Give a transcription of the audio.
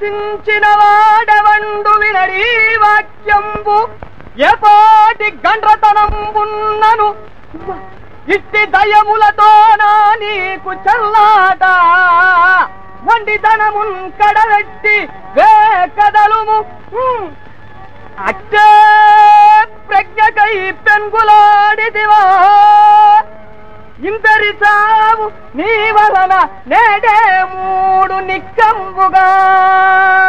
నశించిన వాడవండు వినడి వాక్యంబు. ఎపాటి గండ్రతనంబున్నను. ఇట్టి దయములతో నా నీకు చల్లాట. వండితనమున్ కడబెట్టి వే కదలుము అట్టే ప్రజ్ఞకై పెంగులాడిదివా ఇందరి సావు నీ వలన నేడే మూడు গান